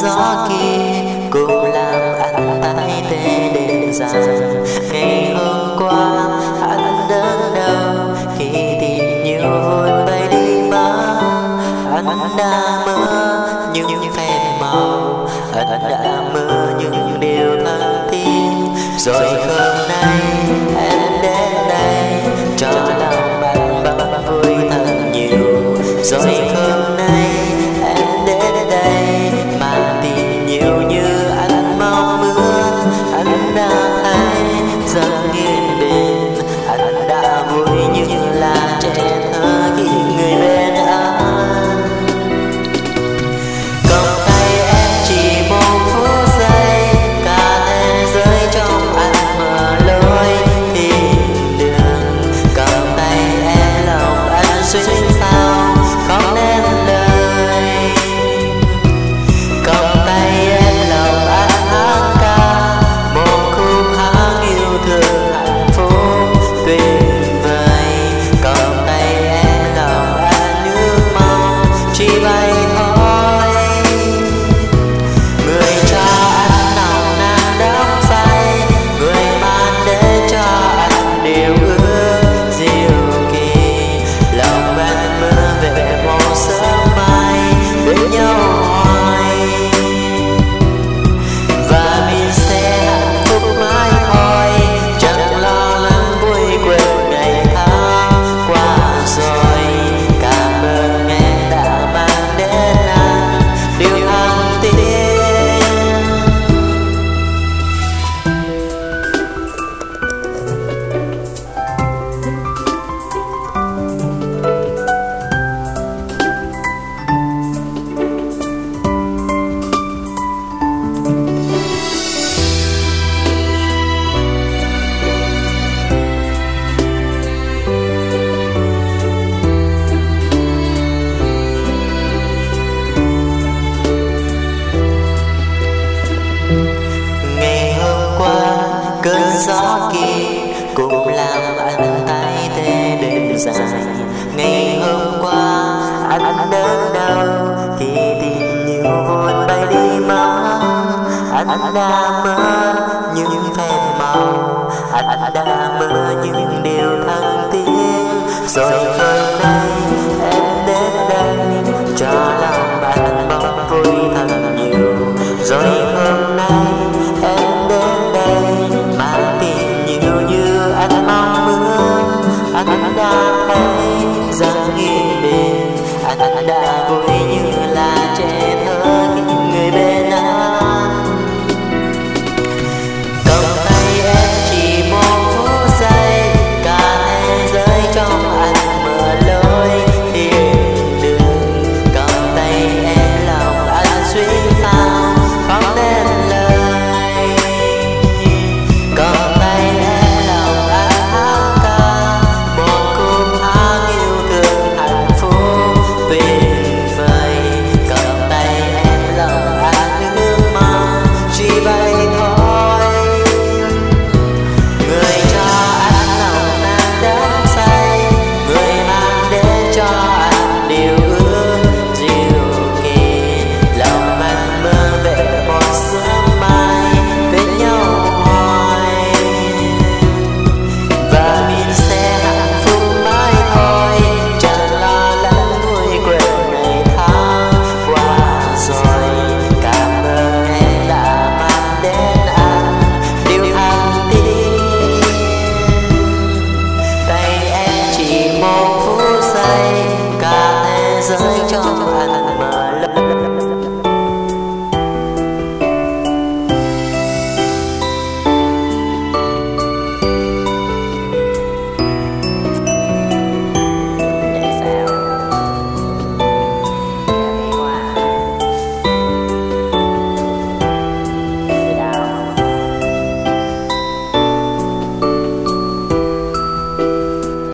gió kia cùng làm anh tay tê đêm dài. Ngày hôm qua anh đơn đau, khi tìm nhiều vui bay đi mất anh đã mơ những phép màu anh đã mơ những điều thân thiết. Rồi hôm nay, em đến đây, cho lòng bạn bao vui thật nhiều. Rồi gió kia cùng làm anh tay tê đêm dài. Ngày hôm qua anh đớn đau khi tìm nhiều vốn bay đi mất. Anh đã mơ những phép màu, anh đã mơ những điều thân tiếc rồi hôm nay ada aku 就交谈